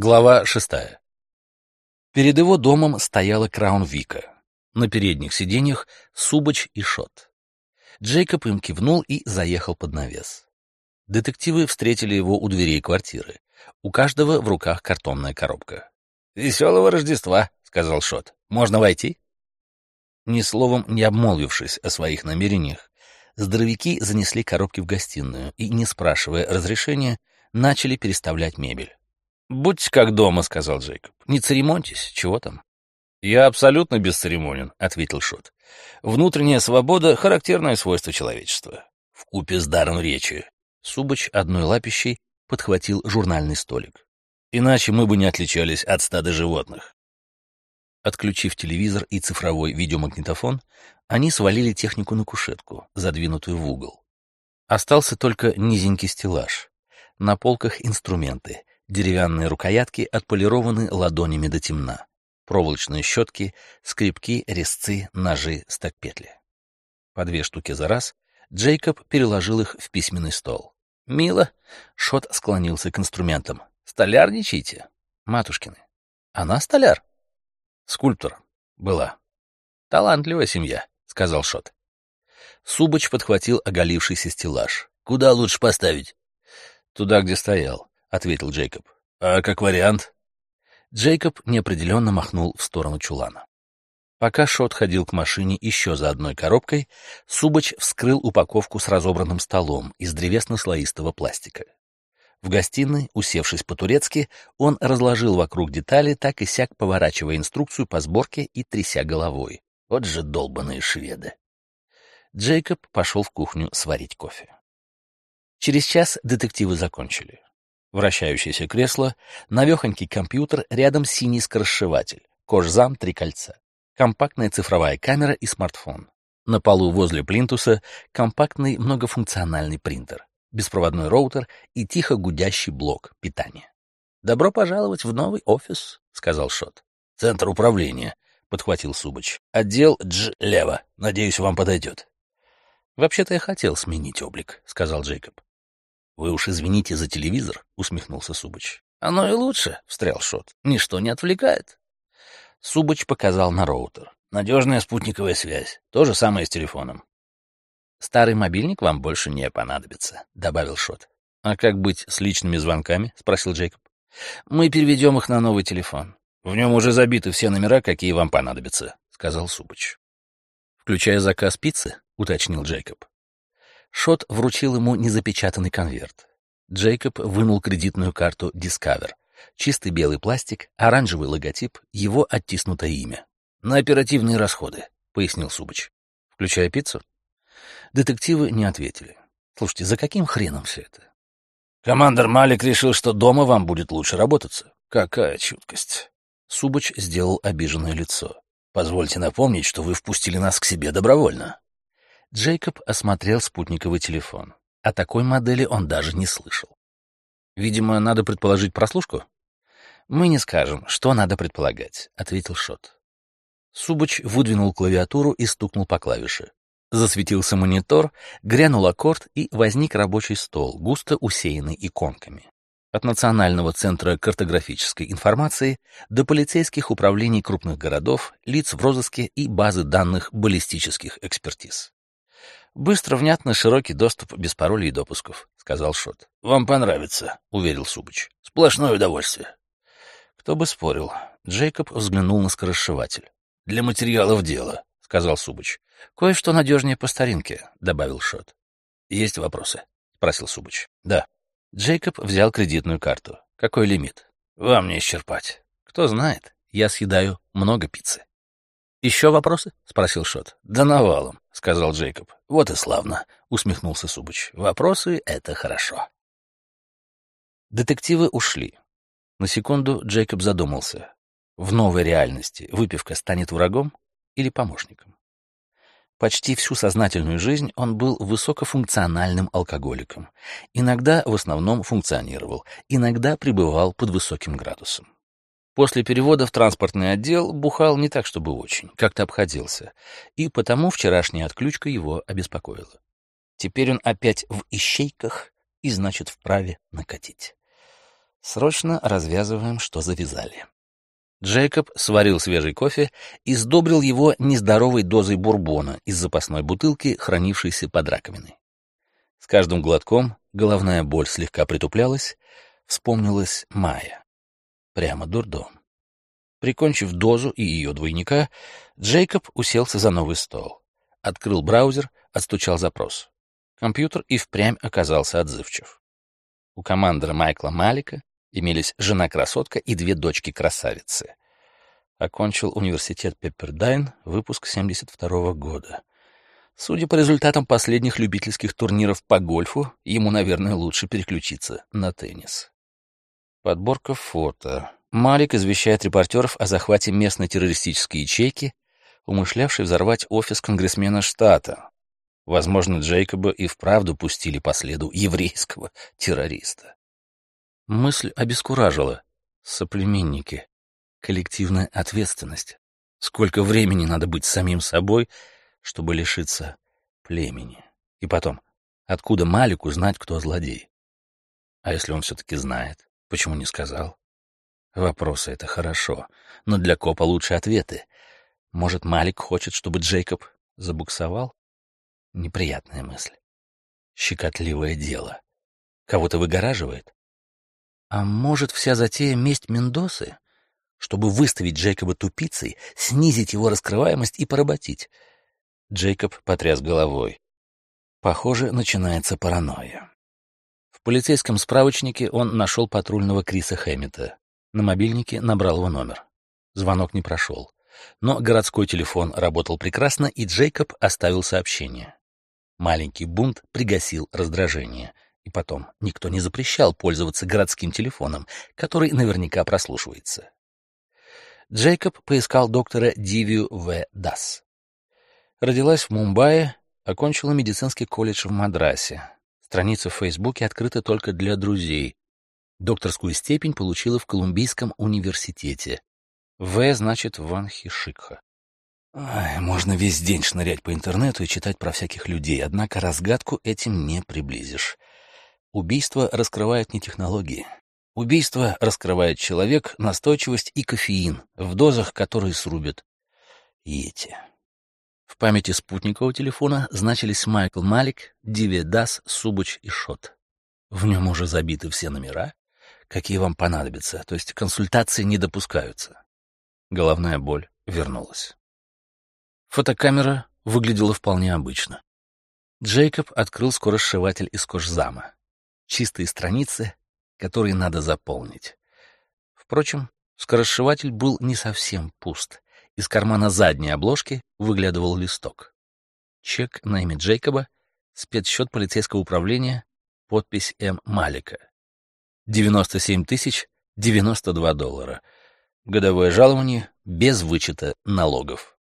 Глава шестая. Перед его домом стояла Краун Вика. На передних сиденьях Субач и Шот. Джейкоб им кивнул и заехал под навес. Детективы встретили его у дверей квартиры. У каждого в руках картонная коробка. «Веселого Рождества», — сказал Шот. «Можно войти?» Ни словом не обмолвившись о своих намерениях, здоровяки занесли коробки в гостиную и, не спрашивая разрешения, начали переставлять мебель. «Будьте как дома», — сказал Джейкоб. «Не церемоньтесь, чего там?» «Я абсолютно бесцеремонен», — ответил Шот. «Внутренняя свобода — характерное свойство человечества. В купе с даром речи». Субач одной лапищей подхватил журнальный столик. «Иначе мы бы не отличались от стада животных». Отключив телевизор и цифровой видеомагнитофон, они свалили технику на кушетку, задвинутую в угол. Остался только низенький стеллаж. На полках инструменты, Деревянные рукоятки отполированы ладонями до темна. Проволочные щетки, скрипки, резцы, ножи, стакпетли. По две штуки за раз Джейкоб переложил их в письменный стол. «Мило!» — Шот склонился к инструментам. «Столярничайте?» «Матушкины». «Она столяр?» «Скульптор. Была». «Талантливая семья», — сказал Шот. Субач подхватил оголившийся стеллаж. «Куда лучше поставить?» «Туда, где стоял. — ответил Джейкоб. «А как вариант?» Джейкоб неопределенно махнул в сторону чулана. Пока Шот ходил к машине еще за одной коробкой, Субач вскрыл упаковку с разобранным столом из древесно-слоистого пластика. В гостиной, усевшись по-турецки, он разложил вокруг детали, так и сяк поворачивая инструкцию по сборке и тряся головой. Вот же долбаные шведы. Джейкоб пошел в кухню сварить кофе. Через час детективы закончили. Вращающееся кресло, навехонький компьютер, рядом синий скоросшиватель, кожзам три кольца, компактная цифровая камера и смартфон. На полу возле плинтуса компактный многофункциональный принтер, беспроводной роутер и тихо гудящий блок питания. «Добро пожаловать в новый офис», — сказал Шот. «Центр управления», — подхватил Субач. «Отдел Дж. Лево. Надеюсь, вам подойдет». «Вообще-то я хотел сменить облик», — сказал Джейкоб. «Вы уж извините за телевизор», — усмехнулся Субач. «Оно и лучше», — встрял Шот. «Ничто не отвлекает». Субач показал на роутер. «Надежная спутниковая связь. То же самое с телефоном». «Старый мобильник вам больше не понадобится», — добавил Шот. «А как быть с личными звонками?» — спросил Джейкоб. «Мы переведем их на новый телефон. В нем уже забиты все номера, какие вам понадобятся», — сказал Субач. «Включая заказ пиццы?» — уточнил Джейкоб. Шот вручил ему незапечатанный конверт. Джейкоб вынул кредитную карту Discover. Чистый белый пластик, оранжевый логотип, его оттиснутое имя. «На оперативные расходы», — пояснил Субач. «Включая пиццу?» Детективы не ответили. «Слушайте, за каким хреном все это?» «Командор Малик решил, что дома вам будет лучше работаться. Какая чуткость!» Субач сделал обиженное лицо. «Позвольте напомнить, что вы впустили нас к себе добровольно». Джейкоб осмотрел спутниковый телефон. О такой модели он даже не слышал. «Видимо, надо предположить прослушку?» «Мы не скажем, что надо предполагать», — ответил Шот. Субач выдвинул клавиатуру и стукнул по клавише. Засветился монитор, грянул аккорд, и возник рабочий стол, густо усеянный иконками. От Национального центра картографической информации до полицейских управлений крупных городов, лиц в розыске и базы данных баллистических экспертиз. «Быстро, внятно, широкий доступ без паролей и допусков», — сказал Шот. «Вам понравится», — уверил Субыч. «Сплошное удовольствие». Кто бы спорил. Джейкоб взглянул на скоросшиватель. «Для материалов дела», — сказал Субыч. «Кое-что надежнее по старинке», — добавил Шот. «Есть вопросы?» — спросил Субыч. «Да». Джейкоб взял кредитную карту. «Какой лимит?» «Вам не исчерпать». «Кто знает, я съедаю много пиццы». «Еще вопросы?» — спросил Шот. «Да навалом», — сказал Джейкоб. «Вот и славно», — усмехнулся Субыч. «Вопросы — это хорошо». Детективы ушли. На секунду Джейкоб задумался. В новой реальности выпивка станет врагом или помощником? Почти всю сознательную жизнь он был высокофункциональным алкоголиком. Иногда в основном функционировал, иногда пребывал под высоким градусом. После перевода в транспортный отдел бухал не так, чтобы очень, как-то обходился, и потому вчерашняя отключка его обеспокоила. Теперь он опять в ищейках и, значит, вправе накатить. Срочно развязываем, что завязали. Джейкоб сварил свежий кофе и сдобрил его нездоровой дозой бурбона из запасной бутылки, хранившейся под раковиной. С каждым глотком головная боль слегка притуплялась, вспомнилась Майя. Прямо дурдом. Прикончив дозу и ее двойника, Джейкоб уселся за новый стол. Открыл браузер, отстучал запрос. Компьютер и впрямь оказался отзывчив. У командора Майкла Малика имелись жена-красотка и две дочки-красавицы. Окончил университет Пеппердайн, выпуск 72 -го года. Судя по результатам последних любительских турниров по гольфу, ему, наверное, лучше переключиться на теннис. Подборка фото. Малик извещает репортеров о захвате местной террористической ячейки, умышлявшей взорвать офис конгрессмена штата. Возможно, Джейкоба и вправду пустили по следу еврейского террориста. Мысль обескуражила. Соплеменники. Коллективная ответственность. Сколько времени надо быть самим собой, чтобы лишиться племени. И потом, откуда Малику знать, кто злодей? А если он все-таки знает, почему не сказал? Вопросы — это хорошо, но для копа лучше ответы. Может, Малик хочет, чтобы Джейкоб забуксовал? Неприятная мысль. Щекотливое дело. Кого-то выгораживает? А может, вся затея — месть Мендосы? Чтобы выставить Джейкоба тупицей, снизить его раскрываемость и поработить. Джейкоб потряс головой. Похоже, начинается паранойя. Полицейском справочнике он нашел патрульного Криса Хэммета. На мобильнике набрал его номер. Звонок не прошел. Но городской телефон работал прекрасно, и Джейкоб оставил сообщение. Маленький бунт пригасил раздражение — и потом, никто не запрещал пользоваться городским телефоном, который наверняка прослушивается. Джейкоб поискал доктора Дивию В. Дас. Родилась в Мумбаи, окончила медицинский колледж в Мадрасе. Страница в Фейсбуке открыта только для друзей. Докторскую степень получила в Колумбийском университете. В значит Ванхишикха. Ай, можно весь день шнырять по интернету и читать про всяких людей, однако разгадку этим не приблизишь. Убийство раскрывает не технологии. Убийство раскрывает человек, настойчивость и кофеин, в дозах, которые срубят эти. В памяти спутникового телефона значились Майкл Малик, Диви Дас, Субуч и Шот. В нем уже забиты все номера, какие вам понадобятся, то есть консультации не допускаются. Головная боль вернулась. Фотокамера выглядела вполне обычно. Джейкоб открыл скоросшиватель из кожзама чистые страницы, которые надо заполнить. Впрочем, скоросшиватель был не совсем пуст. Из кармана задней обложки выглядывал листок. Чек на имя Джейкоба, спецсчет полицейского управления, подпись М. Малика. 97 тысяч 92 доллара. Годовое жалование без вычета налогов.